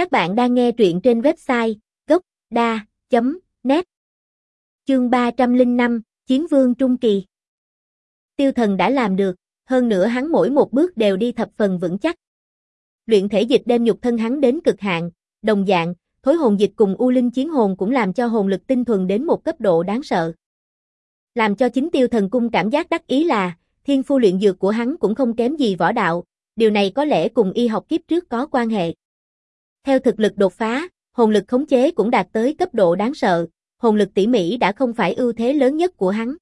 Các bạn đang nghe truyện trên website gốc.da.net Chương 305, Chiến vương Trung Kỳ Tiêu thần đã làm được, hơn nữa hắn mỗi một bước đều đi thập phần vững chắc. Luyện thể dịch đem nhục thân hắn đến cực hạn, đồng dạng, thối hồn dịch cùng U Linh chiến hồn cũng làm cho hồn lực tinh thuần đến một cấp độ đáng sợ. Làm cho chính tiêu thần cung cảm giác đắc ý là, thiên phu luyện dược của hắn cũng không kém gì võ đạo, điều này có lẽ cùng y học kiếp trước có quan hệ. Theo thực lực đột phá, hồn lực khống chế cũng đạt tới cấp độ đáng sợ, hồn lực tỉ mỉ đã không phải ưu thế lớn nhất của hắn.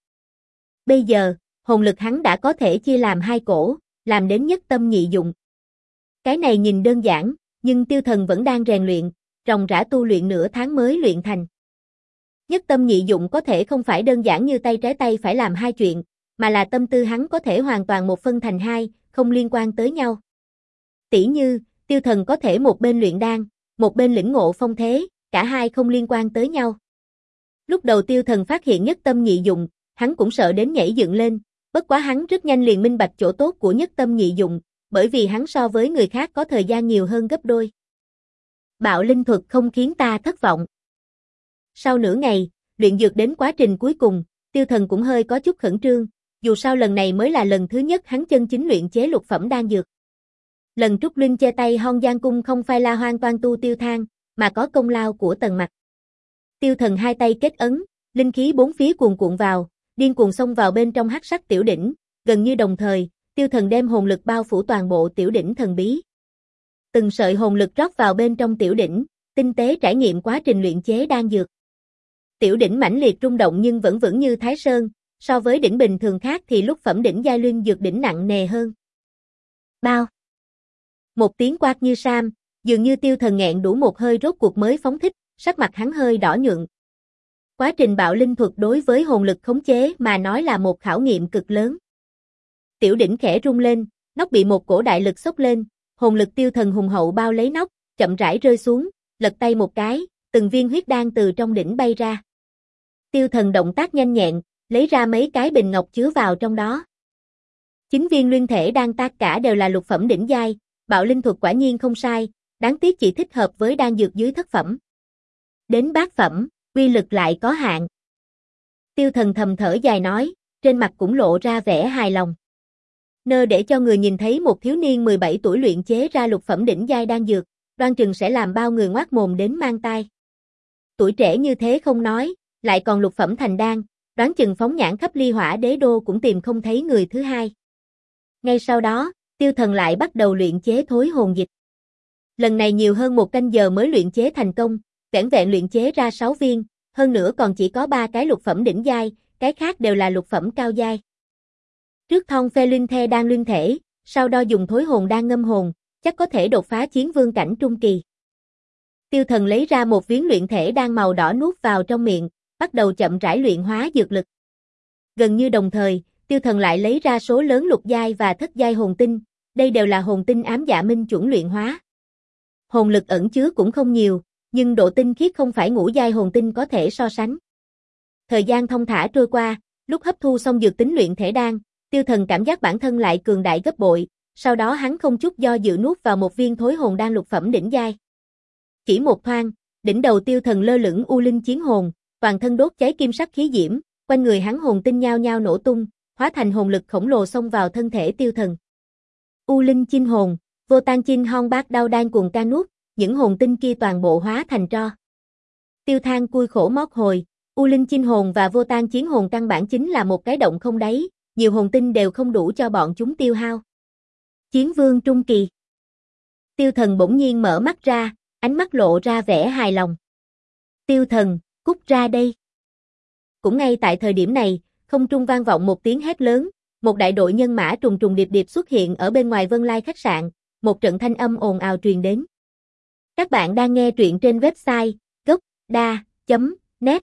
Bây giờ, hồn lực hắn đã có thể chia làm hai cổ, làm đến nhất tâm nhị dụng. Cái này nhìn đơn giản, nhưng tiêu thần vẫn đang rèn luyện, ròng rã tu luyện nửa tháng mới luyện thành. Nhất tâm nhị dụng có thể không phải đơn giản như tay trái tay phải làm hai chuyện, mà là tâm tư hắn có thể hoàn toàn một phân thành hai, không liên quan tới nhau. Tỷ như, tiêu thần có thể một bên luyện đan, một bên lĩnh ngộ phong thế, cả hai không liên quan tới nhau. Lúc đầu tiêu thần phát hiện nhất tâm nhị dụng, hắn cũng sợ đến nhảy dựng lên, bất quá hắn rất nhanh liền minh bạch chỗ tốt của nhất tâm nhị dụng, bởi vì hắn so với người khác có thời gian nhiều hơn gấp đôi. Bạo linh thuật không khiến ta thất vọng. Sau nửa ngày, luyện dược đến quá trình cuối cùng, tiêu thần cũng hơi có chút khẩn trương, dù sao lần này mới là lần thứ nhất hắn chân chính luyện chế lục phẩm đan dược. Lần Trúc Linh che tay hon giang cung không phải là hoang toan tu tiêu thang, mà có công lao của tần mặt. Tiêu thần hai tay kết ấn, linh khí bốn phía cuồn cuộn vào, điên cuồng xông vào bên trong hắc sắc tiểu đỉnh, gần như đồng thời, tiêu thần đem hồn lực bao phủ toàn bộ tiểu đỉnh thần bí. Từng sợi hồn lực rót vào bên trong tiểu đỉnh, tinh tế trải nghiệm quá trình luyện chế đan dược. Tiểu đỉnh mãnh liệt rung động nhưng vẫn vững như Thái Sơn, so với đỉnh bình thường khác thì lúc phẩm đỉnh giai luyện dược đỉnh nặng nề hơn. Bao một tiếng quát như sam, dường như tiêu thần nghẹn đủ một hơi rốt cuộc mới phóng thích, sắc mặt hắn hơi đỏ nhượng. Quá trình bạo linh thuật đối với hồn lực khống chế mà nói là một khảo nghiệm cực lớn. Tiểu đỉnh khẽ rung lên, nóc bị một cổ đại lực sốc lên, hồn lực tiêu thần hùng hậu bao lấy nóc, chậm rãi rơi xuống, lật tay một cái, từng viên huyết đan từ trong đỉnh bay ra. Tiêu thần động tác nhanh nhẹn, lấy ra mấy cái bình ngọc chứa vào trong đó. Chính viên nguyên thể đang tác cả đều là lục phẩm đỉnh giai, bạo linh thuật quả nhiên không sai, đáng tiếc chỉ thích hợp với đan dược dưới thất phẩm. Đến bát phẩm, uy lực lại có hạn. Tiêu thần thầm thở dài nói, trên mặt cũng lộ ra vẻ hài lòng. Nơ để cho người nhìn thấy một thiếu niên 17 tuổi luyện chế ra lục phẩm đỉnh giai đan dược, đoan chừng sẽ làm bao người ngoác mồm đến mang tai. Tuổi trẻ như thế không nói, lại còn lục phẩm thành đan, đoán chừng phóng nhãn khắp ly hỏa đế đô cũng tìm không thấy người thứ hai. Ngay sau đó, tiêu thần lại bắt đầu luyện chế thối hồn dịch. Lần này nhiều hơn một canh giờ mới luyện chế thành công, vẻn vẹn luyện chế ra 6 viên, hơn nữa còn chỉ có 3 cái lục phẩm đỉnh giai, cái khác đều là lục phẩm cao giai. Trước thông phê linh the đang luyện thể, sau đó dùng thối hồn đang ngâm hồn, chắc có thể đột phá chiến vương cảnh trung kỳ. Tiêu thần lấy ra một viên luyện thể đang màu đỏ nuốt vào trong miệng, bắt đầu chậm rãi luyện hóa dược lực. Gần như đồng thời, tiêu thần lại lấy ra số lớn lục giai và thất giai hồn tinh, đây đều là hồn tinh ám dạ minh chuẩn luyện hóa. Hồn lực ẩn chứa cũng không nhiều, nhưng độ tinh khiết không phải ngũ giai hồn tinh có thể so sánh. Thời gian thông thả trôi qua, lúc hấp thu xong dược tính luyện thể đan, tiêu thần cảm giác bản thân lại cường đại gấp bội, sau đó hắn không chút do dự nuốt vào một viên thối hồn đan lục phẩm đỉnh giai. Chỉ một thoáng, đỉnh đầu tiêu thần lơ lửng u linh chiến hồn, toàn thân đốt cháy kim sắc khí diễm, quanh người hắn hồn tinh nhao nhao nổ tung, hóa thành hồn lực khổng lồ xông vào thân thể tiêu thần. U linh chinh hồn, vô tan chinh hon bác đau đan cuồng ca nuốt, những hồn tinh kia toàn bộ hóa thành tro. Tiêu thang cui khổ mót hồi, U linh chinh hồn và vô tan chiến hồn căn bản chính là một cái động không đáy, nhiều hồn tinh đều không đủ cho bọn chúng tiêu hao. Chiến vương trung kỳ. Tiêu thần bỗng nhiên mở mắt ra, ánh mắt lộ ra vẻ hài lòng. Tiêu thần, cút ra đây. Cũng ngay tại thời điểm này, không trung vang vọng một tiếng hét lớn, một đại đội nhân mã trùng trùng điệp điệp xuất hiện ở bên ngoài Vân Lai khách sạn, một trận thanh âm ồn ào truyền đến. Các bạn đang nghe truyện trên website gocda.net